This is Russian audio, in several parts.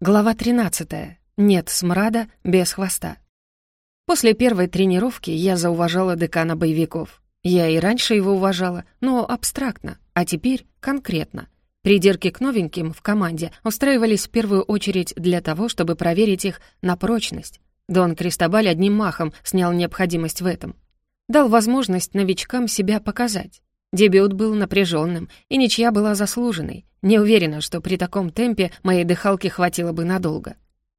Глава 13. Нет смрада без хвоста. После первой тренировки я зауважала декана боевиков. Я и раньше его уважала, но абстрактно, а теперь конкретно. Придирки к новеньким в команде устраивались в первую очередь для того, чтобы проверить их на прочность. Дон Кристобаль одним махом снял необходимость в этом. Дал возможность новичкам себя показать. Дебют был напряженным, и ничья была заслуженной. Не уверена, что при таком темпе моей дыхалки хватило бы надолго.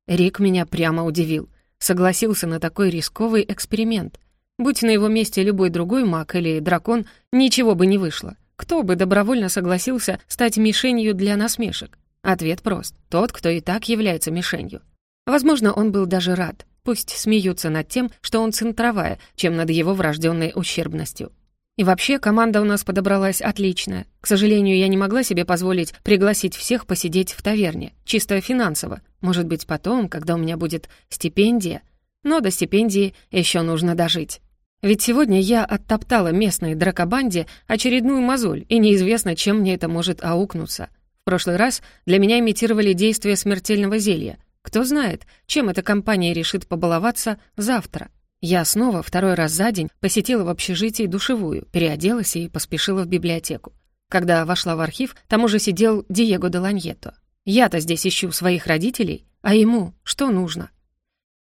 Рик меня прямо удивил. Согласился на такой рисковый эксперимент. Будь на его месте любой другой маг или дракон, ничего бы не вышло. Кто бы добровольно согласился стать мишенью для насмешек? Ответ прост. Тот, кто и так является мишенью. Возможно, он был даже рад. Пусть смеются над тем, что он центровая, чем над его врожденной ущербностью. И вообще, команда у нас подобралась отличная. К сожалению, я не могла себе позволить пригласить всех посидеть в таверне, чисто финансово. Может быть, потом, когда у меня будет стипендия. Но до стипендии еще нужно дожить. Ведь сегодня я оттоптала местной дракобанде очередную мозоль, и неизвестно, чем мне это может аукнуться. В прошлый раз для меня имитировали действие смертельного зелья. Кто знает, чем эта компания решит побаловаться завтра. Я снова второй раз за день посетила в общежитии душевую, переоделась и поспешила в библиотеку. Когда вошла в архив, там уже сидел Диего де Ланьето. Я-то здесь ищу своих родителей, а ему что нужно?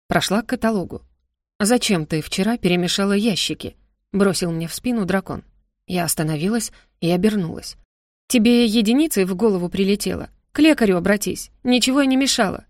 Прошла к каталогу. «Зачем ты вчера перемешала ящики?» — бросил мне в спину дракон. Я остановилась и обернулась. «Тебе единицей в голову прилетело? К лекарю обратись. Ничего я не мешала.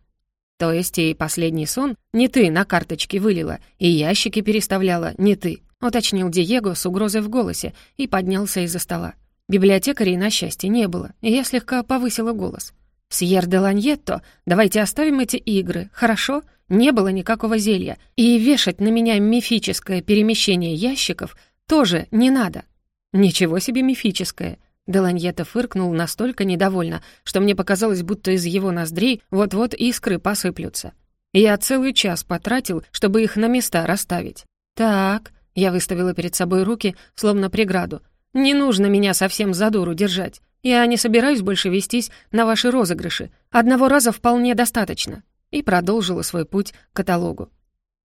То есть и последний сон не ты на карточке вылила, и ящики переставляла не ты, уточнил Диего с угрозой в голосе и поднялся из-за стола. Библиотекарей, на счастье, не было, и я слегка повысила голос. «Сьер де Ланьетто, давайте оставим эти игры, хорошо? Не было никакого зелья, и вешать на меня мифическое перемещение ящиков тоже не надо». «Ничего себе мифическое!» Деланьета фыркнул настолько недовольно, что мне показалось, будто из его ноздрей вот-вот искры посыплются. Я целый час потратил, чтобы их на места расставить. «Так», — я выставила перед собой руки, словно преграду, «не нужно меня совсем за дуру держать. Я не собираюсь больше вестись на ваши розыгрыши. Одного раза вполне достаточно». И продолжила свой путь к каталогу.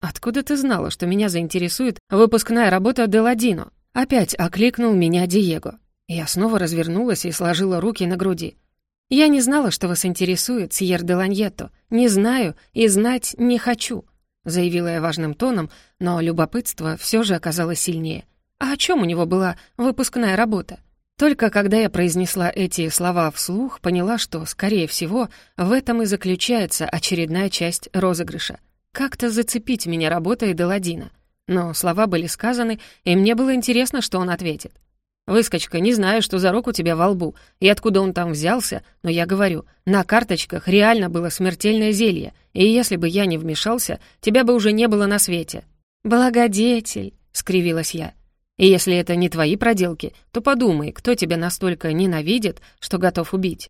«Откуда ты знала, что меня заинтересует выпускная работа Деладино?» Опять окликнул меня Диего. Я снова развернулась и сложила руки на груди. «Я не знала, что вас интересует, Сьер де Ланьетто. Не знаю и знать не хочу», — заявила я важным тоном, но любопытство все же оказалось сильнее. А о чем у него была выпускная работа? Только когда я произнесла эти слова вслух, поняла, что, скорее всего, в этом и заключается очередная часть розыгрыша. Как-то зацепить меня работой Деладина. Но слова были сказаны, и мне было интересно, что он ответит. «Выскочка, не знаю, что за рог у тебя во лбу и откуда он там взялся, но я говорю, на карточках реально было смертельное зелье, и если бы я не вмешался, тебя бы уже не было на свете». «Благодетель», — скривилась я. «И если это не твои проделки, то подумай, кто тебя настолько ненавидит, что готов убить».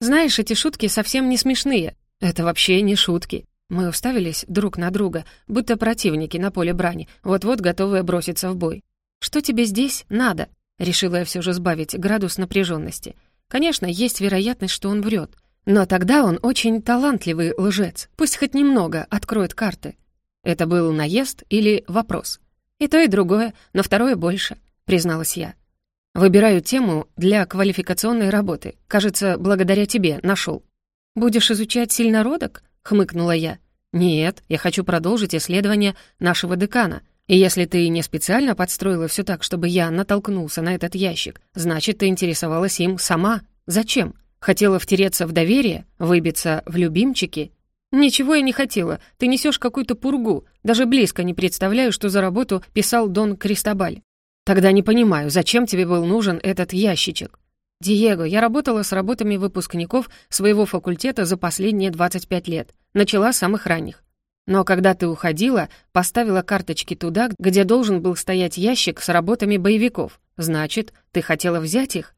«Знаешь, эти шутки совсем не смешные. Это вообще не шутки». Мы уставились друг на друга, будто противники на поле брани, вот-вот готовые броситься в бой. «Что тебе здесь надо?» Решила я все же сбавить градус напряженности. Конечно, есть вероятность, что он врет. Но тогда он очень талантливый лжец. Пусть хоть немного откроет карты. Это был наезд или вопрос? И то, и другое, но второе больше, призналась я. Выбираю тему для квалификационной работы. Кажется, благодаря тебе нашел. Будешь изучать сильнородок? хмыкнула я. Нет, я хочу продолжить исследование нашего декана — и если ты не специально подстроила все так, чтобы я натолкнулся на этот ящик, значит, ты интересовалась им сама. Зачем? Хотела втереться в доверие? Выбиться в любимчики? Ничего я не хотела. Ты несешь какую-то пургу. Даже близко не представляю, что за работу писал Дон Кристобаль. Тогда не понимаю, зачем тебе был нужен этот ящичек? «Диего, я работала с работами выпускников своего факультета за последние 25 лет. Начала с самых ранних. Но когда ты уходила, поставила карточки туда, где должен был стоять ящик с работами боевиков. Значит, ты хотела взять их?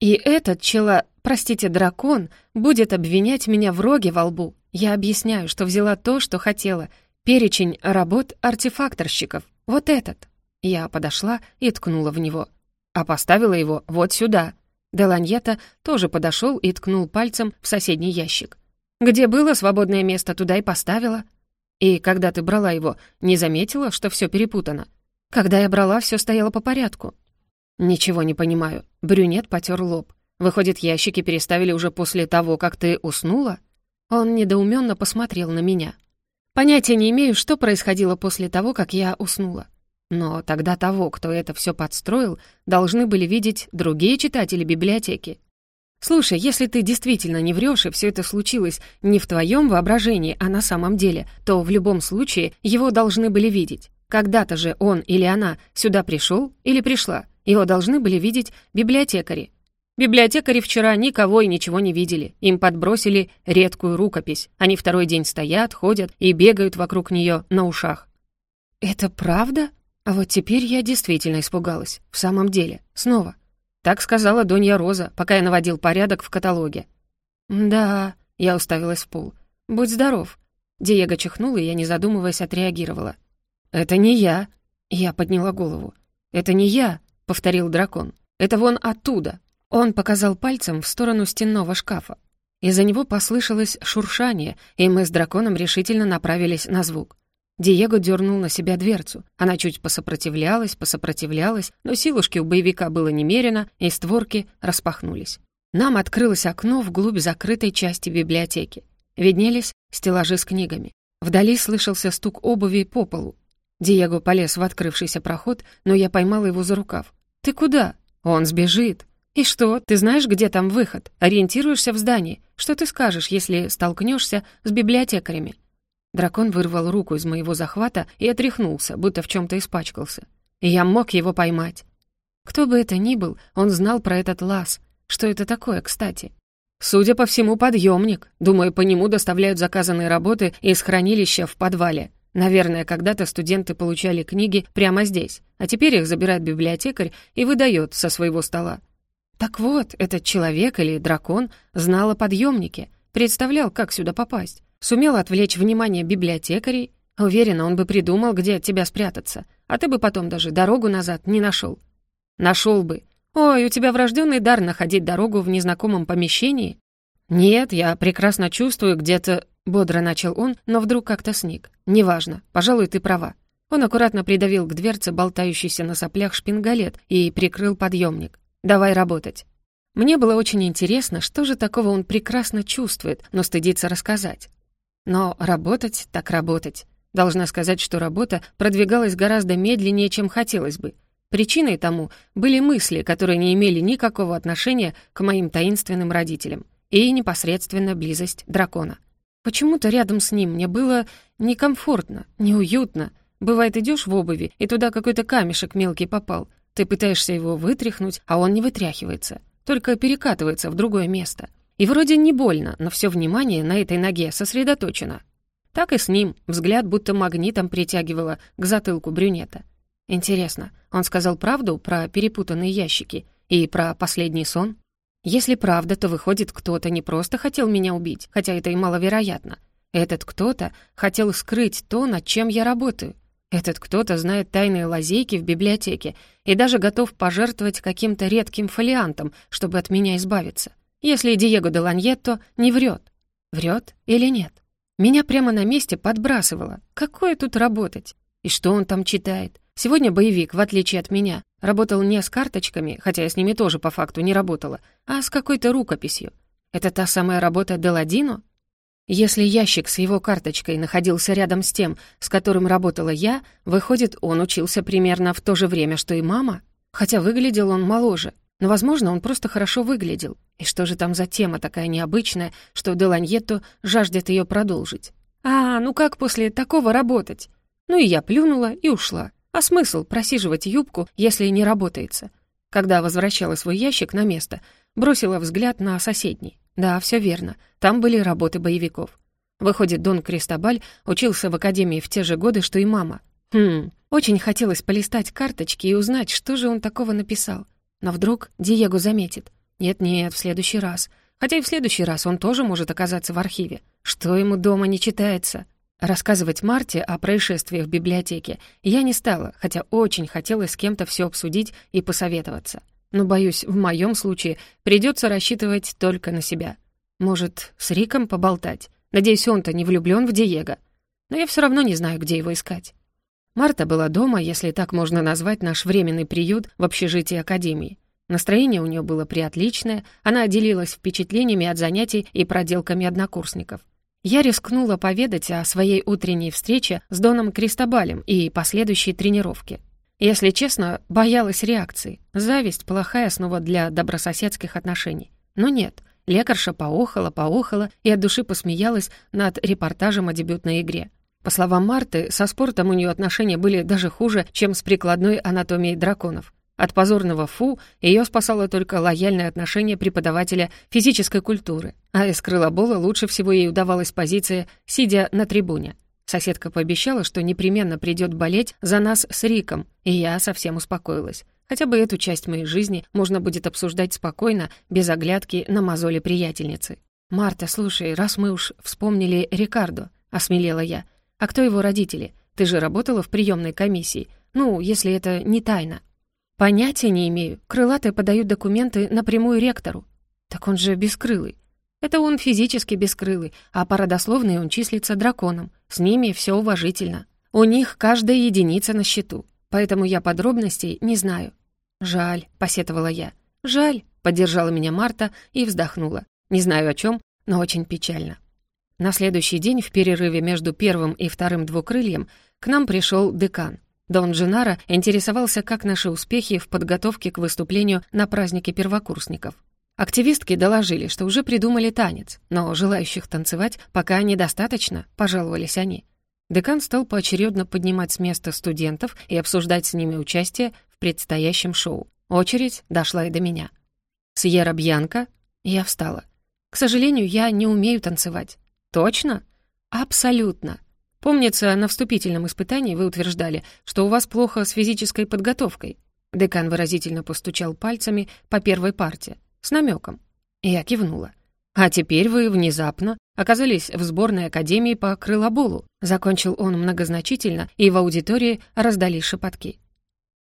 И этот чела, простите, дракон, будет обвинять меня в роге во лбу. Я объясняю, что взяла то, что хотела. Перечень работ артефакторщиков. Вот этот. Я подошла и ткнула в него. А поставила его вот сюда. Деланьета тоже подошел и ткнул пальцем в соседний ящик. Где было свободное место, туда и поставила. И когда ты брала его, не заметила, что все перепутано? Когда я брала, все стояло по порядку. Ничего не понимаю. Брюнет потер лоб. Выходит, ящики переставили уже после того, как ты уснула? Он недоуменно посмотрел на меня. Понятия не имею, что происходило после того, как я уснула. Но тогда того, кто это все подстроил, должны были видеть другие читатели библиотеки. Слушай, если ты действительно не врешь, и все это случилось не в твоем воображении, а на самом деле, то в любом случае его должны были видеть. Когда-то же он или она сюда пришел или пришла. Его должны были видеть библиотекари. Библиотекари вчера никого и ничего не видели. Им подбросили редкую рукопись. Они второй день стоят, ходят и бегают вокруг нее на ушах. «Это правда?» А вот теперь я действительно испугалась. В самом деле. Снова. Так сказала Донья Роза, пока я наводил порядок в каталоге. «Да», — я уставилась в пол. «Будь здоров». Диего чихнул, и я, не задумываясь, отреагировала. «Это не я». Я подняла голову. «Это не я», — повторил дракон. «Это вон оттуда». Он показал пальцем в сторону стенного шкафа. Из-за него послышалось шуршание, и мы с драконом решительно направились на звук. Диего дернул на себя дверцу. Она чуть посопротивлялась, посопротивлялась, но силушки у боевика было немерено, и створки распахнулись. Нам открылось окно вглубь закрытой части библиотеки. Виднелись стеллажи с книгами. Вдали слышался стук обуви по полу. Диего полез в открывшийся проход, но я поймала его за рукав. «Ты куда?» «Он сбежит». «И что, ты знаешь, где там выход? Ориентируешься в здании? Что ты скажешь, если столкнешься с библиотекарями?» Дракон вырвал руку из моего захвата и отряхнулся, будто в чем то испачкался. И я мог его поймать. Кто бы это ни был, он знал про этот лаз. Что это такое, кстати? Судя по всему, подъемник. Думаю, по нему доставляют заказанные работы из хранилища в подвале. Наверное, когда-то студенты получали книги прямо здесь, а теперь их забирает библиотекарь и выдает со своего стола. Так вот, этот человек или дракон знал о подъемнике, представлял, как сюда попасть. Сумел отвлечь внимание библиотекарей. Уверена, он бы придумал, где от тебя спрятаться, а ты бы потом даже дорогу назад не нашел. Нашел бы. Ой, у тебя врожденный дар находить дорогу в незнакомом помещении? Нет, я прекрасно чувствую где-то... Бодро начал он, но вдруг как-то сник. «Неважно. Пожалуй, ты права». Он аккуратно придавил к дверце болтающийся на соплях шпингалет и прикрыл подъемник. «Давай работать». Мне было очень интересно, что же такого он прекрасно чувствует, но стыдится рассказать. Но работать так работать. Должна сказать, что работа продвигалась гораздо медленнее, чем хотелось бы. Причиной тому были мысли, которые не имели никакого отношения к моим таинственным родителям, и непосредственно близость дракона. Почему-то рядом с ним мне было некомфортно, неуютно. Бывает, идешь в обуви, и туда какой-то камешек мелкий попал. Ты пытаешься его вытряхнуть, а он не вытряхивается, только перекатывается в другое место. И вроде не больно, но все внимание на этой ноге сосредоточено. Так и с ним, взгляд будто магнитом притягивало к затылку брюнета. Интересно, он сказал правду про перепутанные ящики и про последний сон? Если правда, то выходит, кто-то не просто хотел меня убить, хотя это и маловероятно. Этот кто-то хотел скрыть то, над чем я работаю. Этот кто-то знает тайные лазейки в библиотеке и даже готов пожертвовать каким-то редким фолиантом, чтобы от меня избавиться если Диего де Ланьетто не врет. Врет или нет? Меня прямо на месте подбрасывало. Какое тут работать? И что он там читает? Сегодня боевик, в отличие от меня, работал не с карточками, хотя я с ними тоже по факту не работала, а с какой-то рукописью. Это та самая работа Деладино? Если ящик с его карточкой находился рядом с тем, с которым работала я, выходит, он учился примерно в то же время, что и мама? Хотя выглядел он моложе. Но, возможно, он просто хорошо выглядел. И что же там за тема такая необычная, что Деланьетто жаждет ее продолжить? А, ну как после такого работать? Ну и я плюнула и ушла. А смысл просиживать юбку, если не работается? Когда возвращала свой ящик на место, бросила взгляд на соседний. Да, все верно, там были работы боевиков. Выходит, Дон Кристобаль учился в академии в те же годы, что и мама. Хм, очень хотелось полистать карточки и узнать, что же он такого написал. Но вдруг Диего заметит. Нет-нет, в следующий раз. Хотя и в следующий раз он тоже может оказаться в архиве. Что ему дома не читается? Рассказывать Марте о происшествиях в библиотеке я не стала, хотя очень хотелось с кем-то все обсудить и посоветоваться. Но, боюсь, в моем случае придется рассчитывать только на себя. Может, с Риком поболтать? Надеюсь, он-то не влюблён в Диего. Но я всё равно не знаю, где его искать. Марта была дома, если так можно назвать наш временный приют в общежитии Академии. Настроение у нее было приотличное, она делилась впечатлениями от занятий и проделками однокурсников. Я рискнула поведать о своей утренней встрече с Доном Кристобалем и последующей тренировке. Если честно, боялась реакции. Зависть — плохая основа для добрососедских отношений. Но нет, лекарша поохала, поохала и от души посмеялась над репортажем о дебютной игре. По словам Марты, со спортом у нее отношения были даже хуже, чем с прикладной анатомией драконов. От позорного «фу» ее спасало только лояльное отношение преподавателя физической культуры, а из крылобола лучше всего ей удавалась позиция, сидя на трибуне. Соседка пообещала, что непременно придет болеть за нас с Риком, и я совсем успокоилась. Хотя бы эту часть моей жизни можно будет обсуждать спокойно, без оглядки на мозоли приятельницы. «Марта, слушай, раз мы уж вспомнили Рикардо», — осмелела я, — а кто его родители? Ты же работала в приемной комиссии. Ну, если это не тайна. Понятия не имею. Крылатые подают документы напрямую ректору. Так он же бескрылый. Это он физически бескрылый, а по родословной он числится драконом. С ними все уважительно. У них каждая единица на счету. Поэтому я подробностей не знаю. «Жаль», — посетовала я. «Жаль», — поддержала меня Марта и вздохнула. Не знаю о чем, но очень печально. На следующий день, в перерыве между первым и вторым двукрыльем, к нам пришел декан. Дон Дженаро интересовался, как наши успехи в подготовке к выступлению на празднике первокурсников. Активистки доложили, что уже придумали танец, но желающих танцевать пока недостаточно, пожаловались они. Декан стал поочередно поднимать с места студентов и обсуждать с ними участие в предстоящем шоу. Очередь дошла и до меня. «Сьерра Бьянка?» Я встала. «К сожалению, я не умею танцевать. «Точно?» «Абсолютно. Помнится, на вступительном испытании вы утверждали, что у вас плохо с физической подготовкой». Декан выразительно постучал пальцами по первой парте, с намеком. Я кивнула. «А теперь вы внезапно оказались в сборной академии по крылоболу», закончил он многозначительно, и в аудитории раздались шепотки.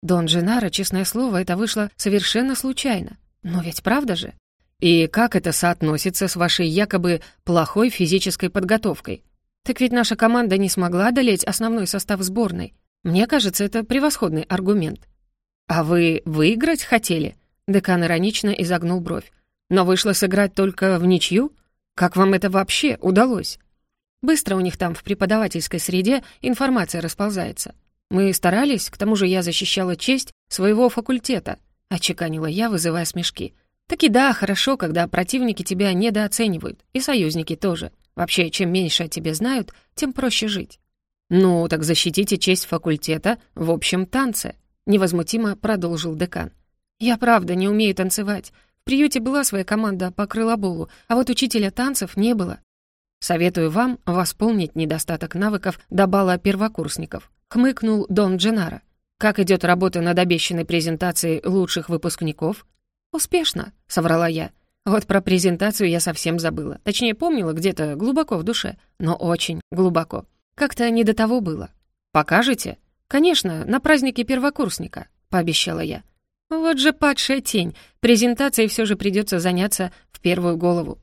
Дон Дженаро, честное слово, это вышло совершенно случайно. Но ведь правда же? И как это соотносится с вашей якобы плохой физической подготовкой? Так ведь наша команда не смогла одолеть основной состав сборной. Мне кажется, это превосходный аргумент. А вы выиграть хотели? Декан иронично изогнул бровь. Но вышло сыграть только в ничью? Как вам это вообще удалось? Быстро у них там в преподавательской среде информация расползается. Мы старались, к тому же я защищала честь своего факультета, отчеканила я, вызывая смешки. Таки да, хорошо, когда противники тебя недооценивают, и союзники тоже. Вообще, чем меньше о тебе знают, тем проще жить. «Ну, так защитите честь факультета в общем танце», — невозмутимо продолжил декан. «Я правда не умею танцевать. В приюте была своя команда по крылоболу, а вот учителя танцев не было. Советую вам восполнить недостаток навыков до балла первокурсников», — хмыкнул Дон Дженаро. «Как идет работа над обещанной презентацией лучших выпускников?» «Успешно», — соврала я. Вот про презентацию я совсем забыла. Точнее, помнила где-то глубоко в душе, но очень глубоко. Как-то не до того было. «Покажете?» «Конечно, на празднике первокурсника», — пообещала я. Вот же падшая тень. Презентацией все же придется заняться в первую голову.